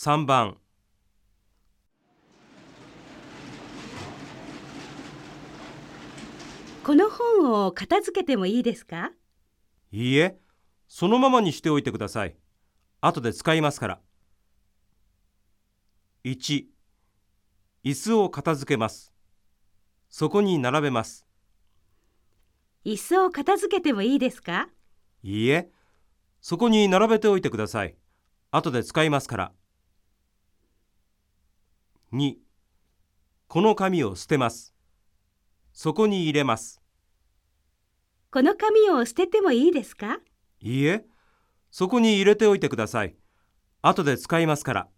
3番。この本を片付けてもいいですか？いいえ。そのままにしておいてください。後で使いますから。1椅子を片付けます。そこに並べます。椅子を片付けてもいいですか？いいえ。そこに並べておいてください。後で使いますから2この紙を捨てます。そこに入れます。この紙を捨ててもいいですか？いいえ。そこに入れておいてください。後で使いますから